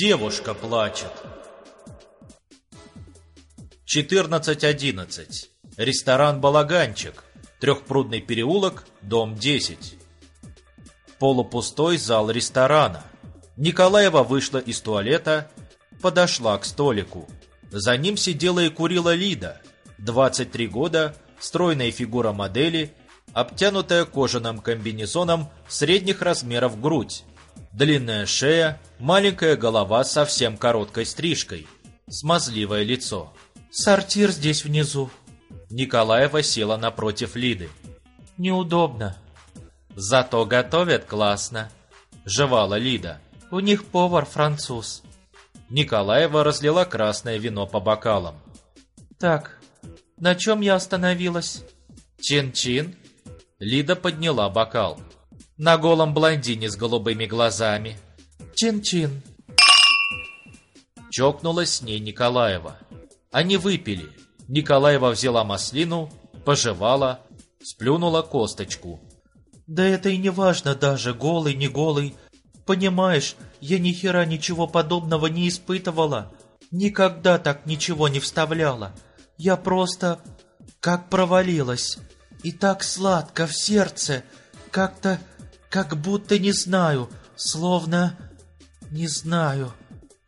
Девушка плачет. 14.11. Ресторан «Балаганчик». Трехпрудный переулок, дом 10. Полупустой зал ресторана. Николаева вышла из туалета, подошла к столику. За ним сидела и курила Лида. 23 года, стройная фигура модели, обтянутая кожаным комбинезоном средних размеров грудь. Длинная шея, маленькая голова с совсем короткой стрижкой, смазливое лицо. «Сортир здесь внизу». Николаева села напротив Лиды. «Неудобно». «Зато готовят классно», — жевала Лида. «У них повар француз». Николаева разлила красное вино по бокалам. «Так, на чем я остановилась?» «Чин-чин». Лида подняла бокал. На голом блондине с голубыми глазами. «Чин-чин». Чокнулась с ней Николаева. Они выпили. Николаева взяла маслину, пожевала, сплюнула косточку. «Да это и не важно даже, голый, не голый. Понимаешь, я ни хера ничего подобного не испытывала. Никогда так ничего не вставляла. Я просто... как провалилась. И так сладко в сердце. Как-то... как будто не знаю. Словно... не знаю.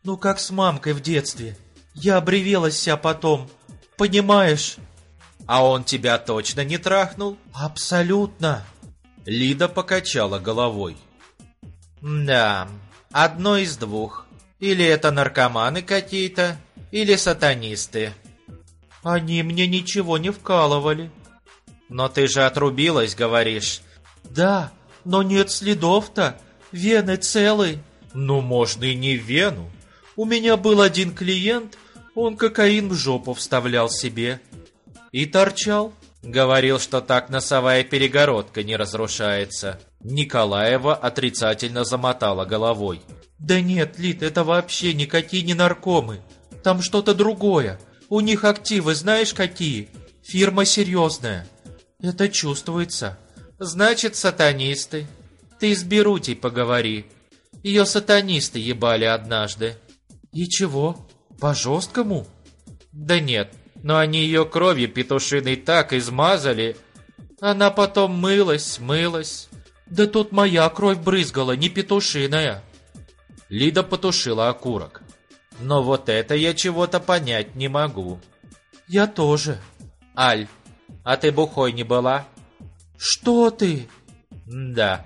Ну, как с мамкой в детстве. Я обревелась вся потом. Понимаешь? А он тебя точно не трахнул? Абсолютно. Лида покачала головой. Да, одно из двух. Или это наркоманы какие-то, или сатанисты. Они мне ничего не вкалывали. Но ты же отрубилась, говоришь. Да, но нет следов-то. Вены целы. Ну, можно и не вену. У меня был один клиент, он кокаин в жопу вставлял себе. И торчал. Говорил, что так носовая перегородка не разрушается. Николаева отрицательно замотала головой. Да нет, Лид, это вообще никакие не наркомы. Там что-то другое. У них активы знаешь какие? Фирма серьезная. Это чувствуется. Значит, сатанисты. Ты с Берутей поговори. Ее сатанисты ебали однажды. И чего? По-жесткому? Да нет, но они ее кровью петушиной так измазали. Она потом мылась, мылась. Да тут моя кровь брызгала, не петушиная. Лида потушила окурок. Но вот это я чего-то понять не могу. Я тоже. Аль, а ты бухой не была? Что ты? Да.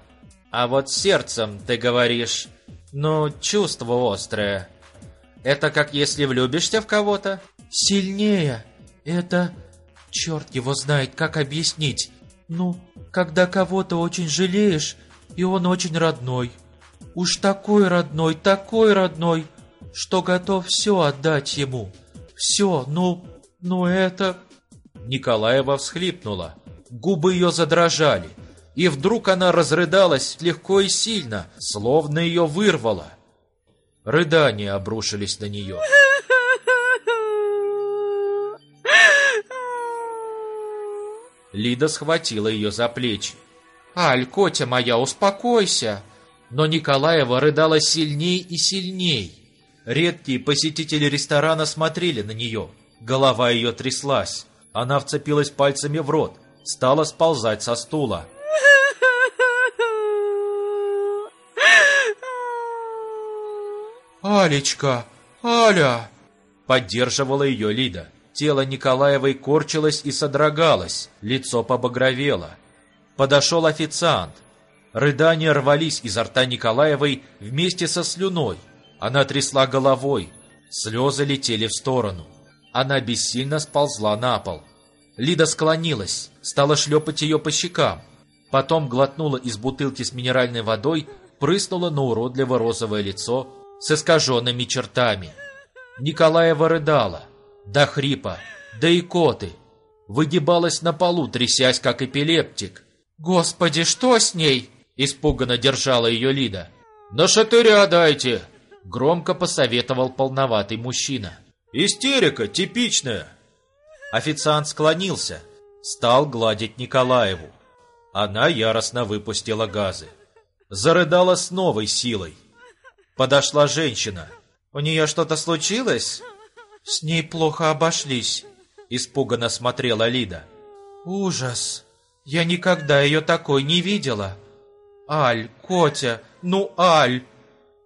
А вот сердцем, ты говоришь, ну, чувство острое. Это как если влюбишься в кого-то? Сильнее. Это... Черт его знает, как объяснить. Ну, когда кого-то очень жалеешь, и он очень родной. Уж такой родной, такой родной, что готов все отдать ему. Все, ну, ну это... Николаева всхлипнула. Губы ее задрожали. И вдруг она разрыдалась легко и сильно, словно ее вырвало. Рыдания обрушились на нее. Лида схватила ее за плечи. «Аль, Котя моя, успокойся!» Но Николаева рыдала сильней и сильней. Редкие посетители ресторана смотрели на нее. Голова ее тряслась. Она вцепилась пальцами в рот, стала сползать со стула. «Алечка! Аля!» Поддерживала ее Лида. Тело Николаевой корчилось и содрогалось, лицо побагровело. Подошел официант. Рыдания рвались изо рта Николаевой вместе со слюной. Она трясла головой, слезы летели в сторону. Она бессильно сползла на пол. Лида склонилась, стала шлепать ее по щекам. Потом глотнула из бутылки с минеральной водой, прыснула на уродливо розовое лицо с искаженными чертами. Николаева рыдала до хрипа, до икоты. Выгибалась на полу, трясясь, как эпилептик. «Господи, что с ней?» Испуганно держала ее Лида. «На шатыря дайте!» Громко посоветовал полноватый мужчина. «Истерика типичная!» Официант склонился, стал гладить Николаеву. Она яростно выпустила газы. Зарыдала с новой силой. Подошла женщина. У нее что-то случилось? С ней плохо обошлись. Испуганно смотрела Лида. Ужас. Я никогда ее такой не видела. Аль, Котя, ну Аль.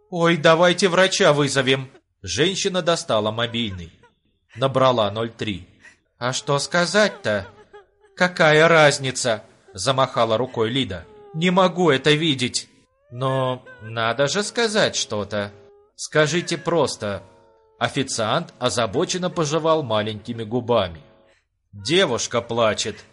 Ой, давайте врача вызовем. Женщина достала мобильный. Набрала 03. А что сказать-то? Какая разница? Замахала рукой Лида. Не могу это видеть. Но надо же сказать что-то. Скажите просто. Официант озабоченно пожевал маленькими губами. Девушка плачет.